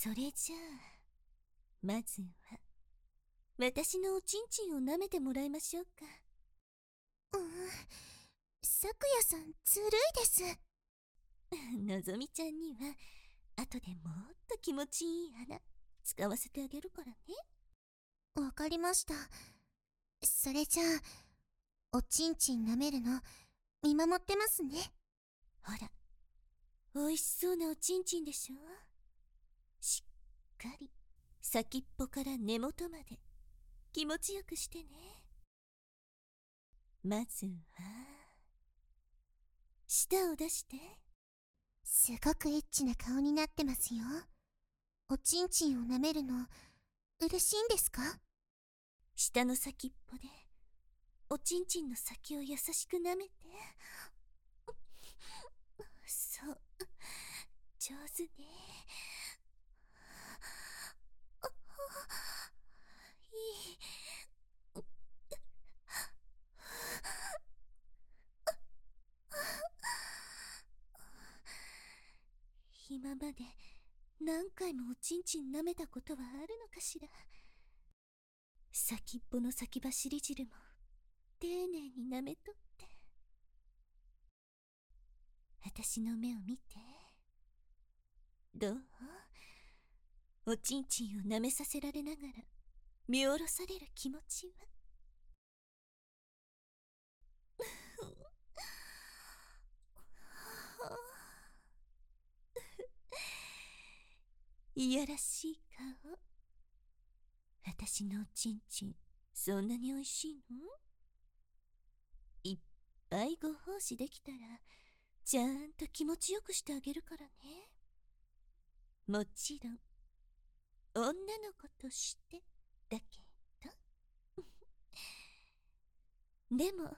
それじゃあ、まずは、私のおちんちんを舐めてもらいましょうか。うん。咲夜さん、ずるいです。のぞみちゃんには、後でもっと気持ちいい穴、使わせてあげるからね。わかりました。それじゃあ、おちんちん舐めるの、見守ってますね。ほら、美味しそうなおちんちんでしょ？かり、先っぽから根元まで、気持ちよくしてね。まずは、舌を出して。すごくエッチな顔になってますよ。おちんちんを舐めるの、嬉しいんですか？舌の先っぽで、おちんちんの先を優しく舐めて。そう、上手ね。いい。今まで何回もおちんちん舐めたことはあるのかしら。先っぽの先走り汁も丁寧に舐めとって。私の目を見てどう？おちんちんを舐めさせられながら見下ろされる気持ちは？いやらしい顔。私のおちんちんそんなにおいしいの？いっぱいご奉仕できたらちゃんと気持ちよくしてあげるからね。もちろん女の子としてだけど。でも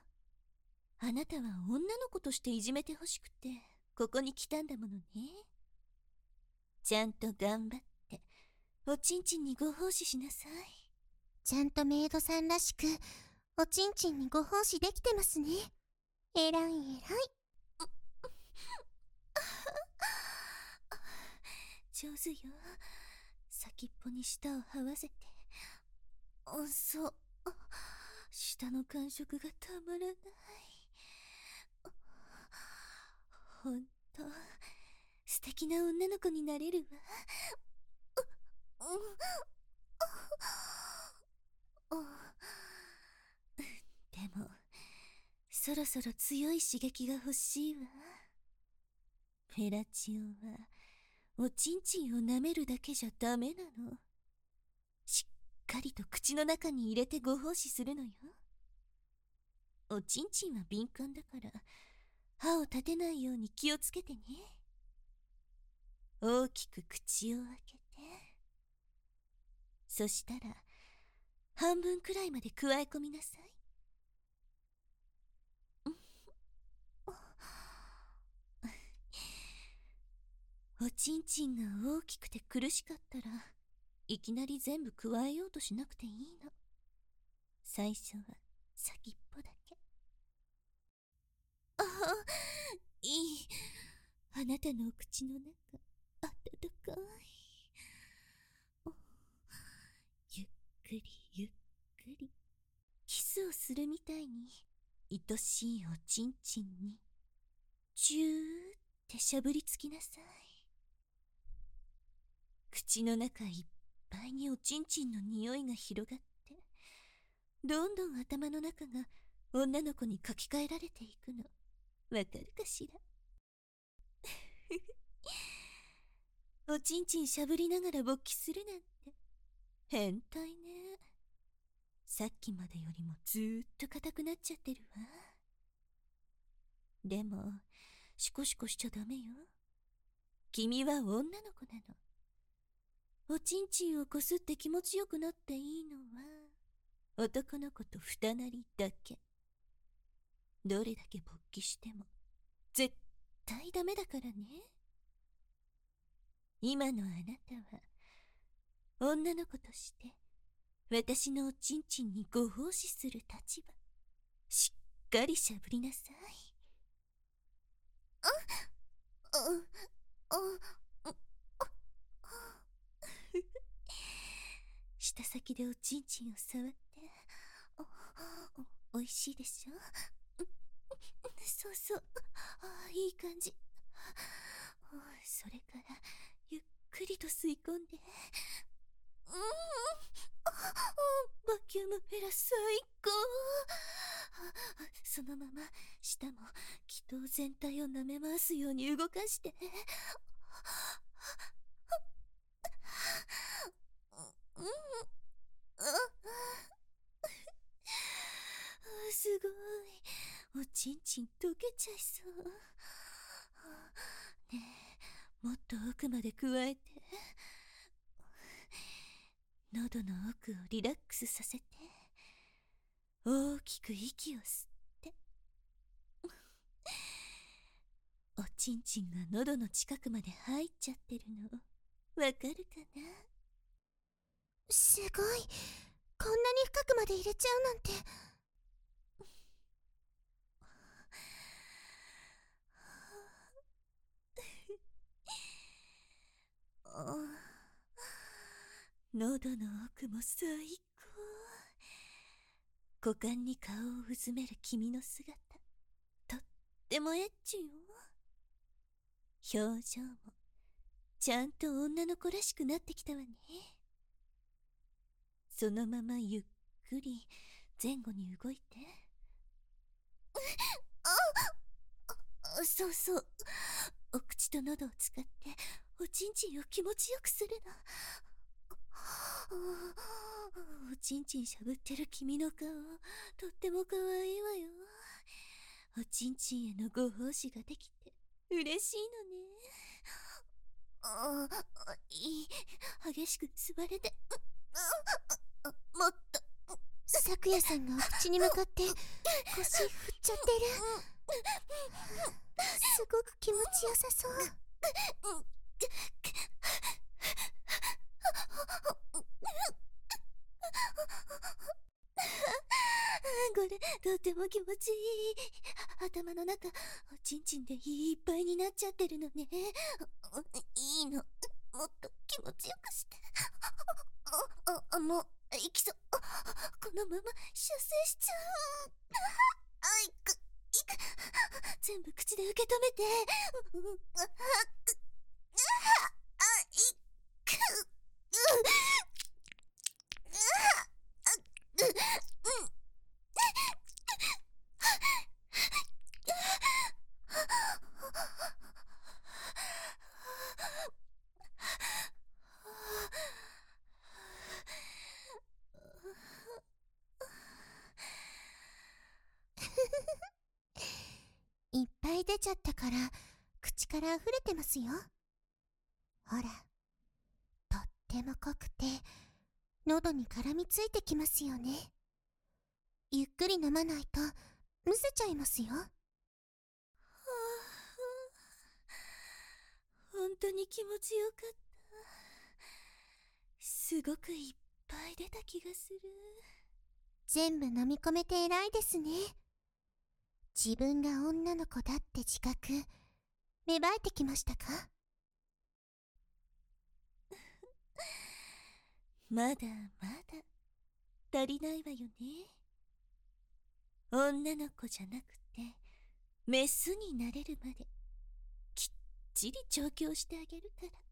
あなたは女の子としていじめてほしくてここに来たんだものね。ちゃんと頑張っておちんちんにご奉仕しなさい。ちゃんとメイドさんらしくおちんちんにご奉仕できてますね。えらいえらい。上手よ。先っぽに舌を這わせてあそう舌の感触がたまらない。ほんと素敵な女の子になれるわ。でも、そろそろ強い刺激が欲しいわ。フェラチオは、おちんちんを舐めるだけじゃダメなの。しっかりと口の中に入れてご奉仕するのよ。おちんちんは敏感だから、歯を立てないように気をつけてね。大きく口を開けて。そしたら半分くらいまで加え込みなさい。おちんちんが大きくて苦しかったらいきなり全部加えようとしなくていいの。最初は先っぽだけ。ああいい。あなたのお口の中。かい。ゆっくりゆっくり。キスをするみたいに、愛しいおちんちんに、ジューってしゃぶりつきなさい。口の中いっぱいにおちんちんの匂いが広がって、どんどん頭の中が女の子に書き換えられていくの。わかるかしら？おちんちんしゃぶりながら勃起するなんて。変態ね。さっきまでよりもずーっと硬くなっちゃってるわ。でもシコシコしちゃダメよ。君は女の子なの。おちんちんをこすって気持ちよくなっていいのは男の子と二なりだけ。どれだけ勃起しても絶対ダメだからね。今のあなたは女の子として私のおちんちんにご奉仕する立場しっかりしゃぶりなさい。ああああ気でおちんちんを触っておおいしいでしょそうそういい感じそれからくりと吸い込んで。うん。バキュームフェラ最高。そのまま舌も気筒全体を舐め回すように動かして。すごい。おちんちん溶けちゃいそう。ねえ。もっと奥まで加えて喉の奥をリラックスさせて大きく息を吸っておちんちんが喉の近くまで入っちゃってるのわかるかな？すごい。こんなに深くまで入れちゃうなんて。喉の奥も最高股間に顔をうずめる君の姿。とってもエッチよ。表情も。ちゃんと女の子らしくなってきたわね。そのままゆっくり前後に動いて。あそうそう。お口と喉を使っておちんちんを気持ちよくするの。おちんちんしゃぶってる君の顔とっても可愛いわよおちんちんへのご奉仕ができて嬉しいのねあいい激しく吸われてもっと咲夜さんがお口に向かって腰振っちゃってるすごく気持ちよさそう これとっても気持ちいい。頭の中おちんちんでいっぱいになっちゃってるのね。いいのもっと気持ちよくして。ああもういきそう。このまま出世しちゃう。あいくいく。全部口で受け止めて。あいくいっぱい出ちゃったから口から溢れてますよ。ほらとっても濃くて喉に絡みついてきますよね。ゆっくり飲まないとむせちゃいますよ。本当に気持ちよかった。すごくいっぱい出た気がする。全部飲み込めて偉いですね。自分が女の子だって自覚芽生えてきましたか？まだまだ。足りないわよね。女の子じゃなくてメスになれるまできっちり調教してあげるから。